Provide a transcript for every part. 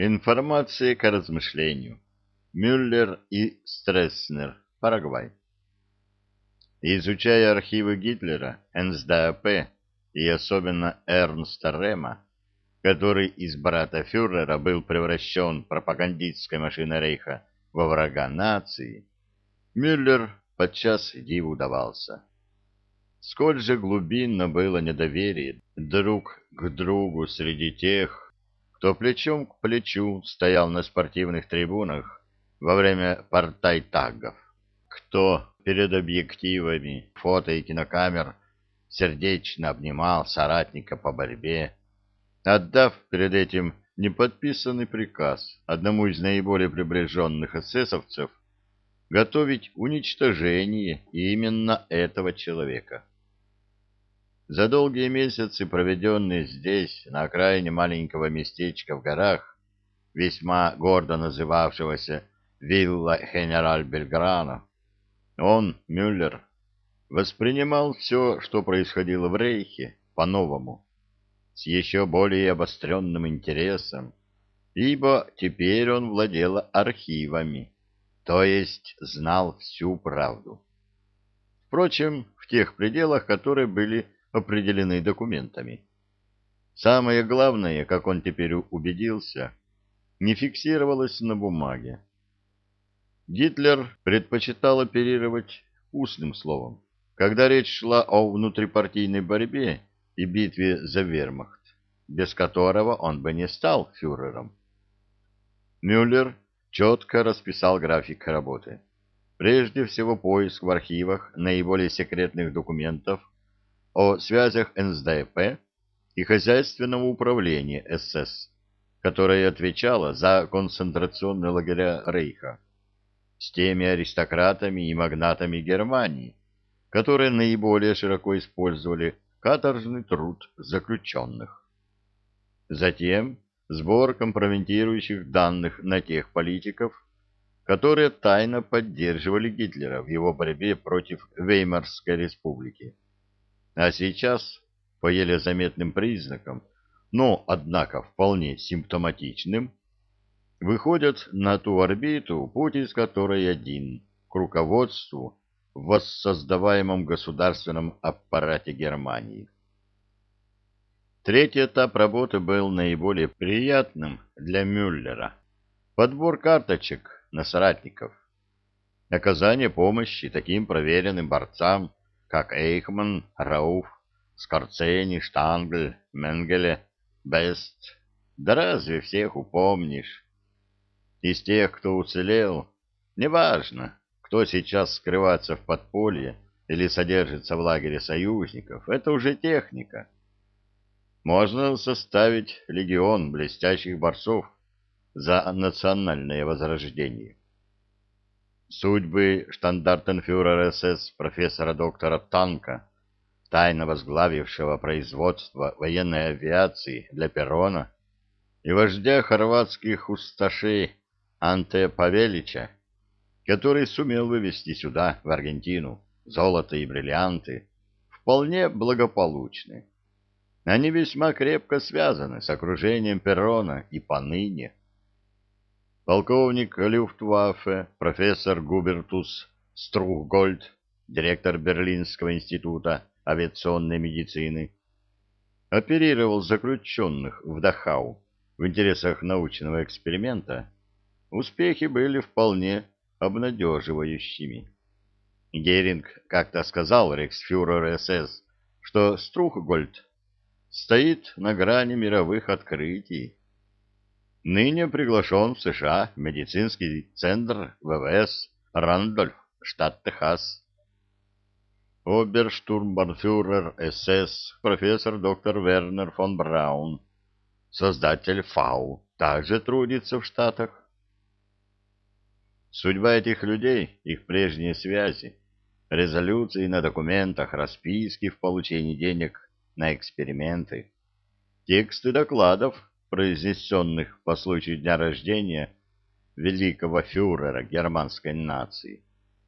Информация к размышлению. Мюллер и Стресснер, Парагвай. Изучая архивы Гитлера, НСДАП и особенно Эрнста Рема, который из брата фюрера был превращен пропагандистской машиной Рейха во врага нации, Мюллер подчас диву давался. Сколь же глубинно было недоверие друг к другу среди тех, кто плечом к плечу стоял на спортивных трибунах во время партай-таггов, кто перед объективами фото и кинокамер сердечно обнимал соратника по борьбе, отдав перед этим неподписанный приказ одному из наиболее приближенных эсэсовцев готовить уничтожение именно этого человека. За долгие месяцы, проведенные здесь, на окраине маленького местечка в горах, весьма гордо называвшегося «Вилла Генераль Бельграно», он, Мюллер, воспринимал все, что происходило в Рейхе, по-новому, с еще более обостренным интересом, ибо теперь он владел архивами, то есть знал всю правду. Впрочем, в тех пределах, которые были определены документами. Самое главное, как он теперь убедился, не фиксировалось на бумаге. Гитлер предпочитал оперировать устным словом, когда речь шла о внутрипартийной борьбе и битве за вермахт, без которого он бы не стал фюрером. Мюллер четко расписал график работы. Прежде всего поиск в архивах наиболее секретных документов о связях НСДАП и хозяйственного управления СС, которое отвечало за концентрационные лагеря Рейха, с теми аристократами и магнатами Германии, которые наиболее широко использовали каторжный труд заключенных. Затем сбор компрометирующих данных на тех политиков, которые тайно поддерживали Гитлера в его борьбе против Веймарской республики. А сейчас, по еле заметным признакам, но, однако, вполне симптоматичным, выходят на ту орбиту, путь из которой один — к руководству в воссоздаваемом государственном аппарате Германии. Третий этап работы был наиболее приятным для Мюллера. Подбор карточек на соратников. Оказание помощи таким проверенным борцам, как Эйхман, Рауф, Скорцени, Штангль, Менгеле, Бест. Да разве всех упомнишь? Из тех, кто уцелел, неважно, кто сейчас скрывается в подполье или содержится в лагере союзников, это уже техника. Можно составить легион блестящих борцов за национальное возрождение. Судьбы штандартенфюрера СС профессора доктора Танка, тайно возглавившего производство военной авиации для Перона, и вождя хорватских усташей Анте Павелича, который сумел вывести сюда, в Аргентину, золото и бриллианты, вполне благополучны. Они весьма крепко связаны с окружением Перона и поныне полковник Люфтваффе, профессор Губертус Струхгольд, директор Берлинского института авиационной медицины, оперировал заключенных в Дахау в интересах научного эксперимента, успехи были вполне обнадеживающими. Геринг как-то сказал рейхсфюрер СС, что Струхгольд стоит на грани мировых открытий ныне приглашен в США медицинский центр ВВС Рандольф, штат Техас. Оберштурмбанфюрер СС, профессор доктор Вернер фон Браун, создатель ФАУ, также трудится в Штатах. Судьба этих людей, их прежние связи, резолюции на документах, расписки в получении денег на эксперименты, тексты докладов произнесенных по случаю дня рождения великого фюрера германской нации,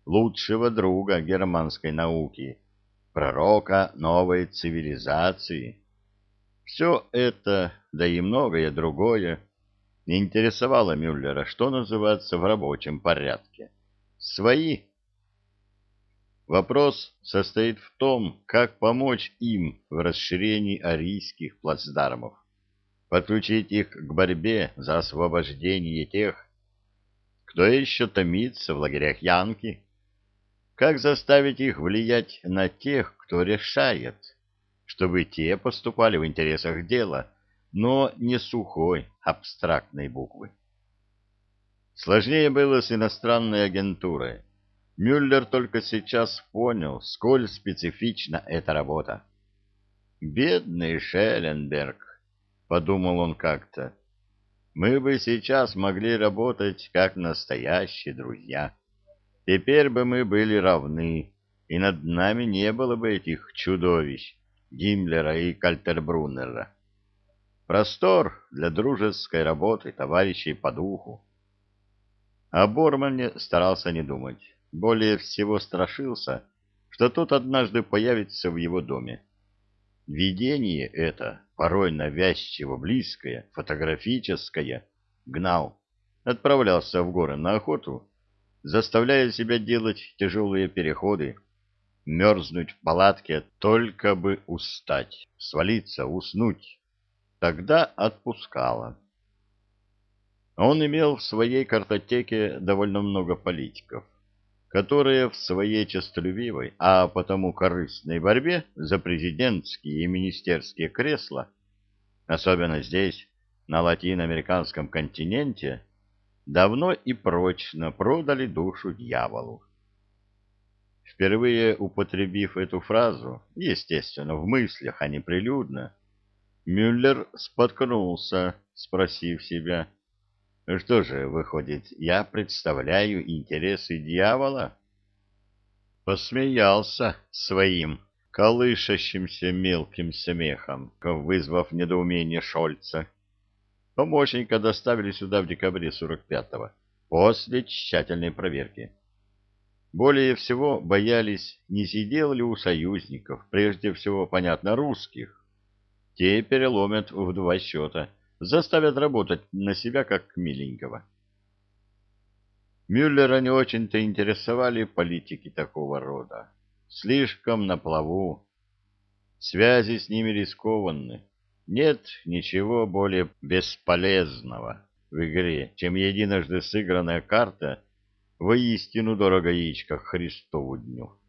лучшего друга германской науки, пророка новой цивилизации. Все это, да и многое другое, не интересовало Мюллера, что называется в рабочем порядке. Свои. Вопрос состоит в том, как помочь им в расширении арийских плацдармов, подключить их к борьбе за освобождение тех, кто еще томится в лагерях Янки, как заставить их влиять на тех, кто решает, чтобы те поступали в интересах дела, но не сухой, абстрактной буквы. Сложнее было с иностранной агентурой. Мюллер только сейчас понял, сколь специфична эта работа. «Бедный Шелленберг», — подумал он как-то, — «мы бы сейчас могли работать как настоящие друзья. Теперь бы мы были равны, и над нами не было бы этих чудовищ Гиммлера и Кальтербруннера». Простор для дружеской работы товарищей по духу. О Бормане старался не думать. Более всего страшился, что тот однажды появится в его доме. Видение это, порой навязчиво близкое, фотографическое, гнал. Отправлялся в горы на охоту, заставляя себя делать тяжелые переходы, мерзнуть в палатке, только бы устать, свалиться, уснуть Тогда отпускала. Он имел в своей картотеке довольно много политиков, которые в своей честолюбивой, а потому корыстной борьбе за президентские и министерские кресла, особенно здесь, на латиноамериканском континенте, давно и прочно продали душу дьяволу. Впервые употребив эту фразу, естественно, в мыслях, а не прилюдно, Мюллер споткнулся, спросив себя, что же, выходит, я представляю интересы дьявола? Посмеялся своим колышащимся мелким смехом, вызвав недоумение Шольца. Помощника доставили сюда в декабре 45-го, после тщательной проверки. Более всего боялись, не сидел ли у союзников, прежде всего, понятно, русских, те переломят в два счета, заставят работать на себя как миленького. Мюллера не очень-то интересовали политики такого рода. Слишком на плаву. Связи с ними рискованны. Нет ничего более бесполезного в игре, чем единожды сыгранная карта воистину дорого яичко Христову дню.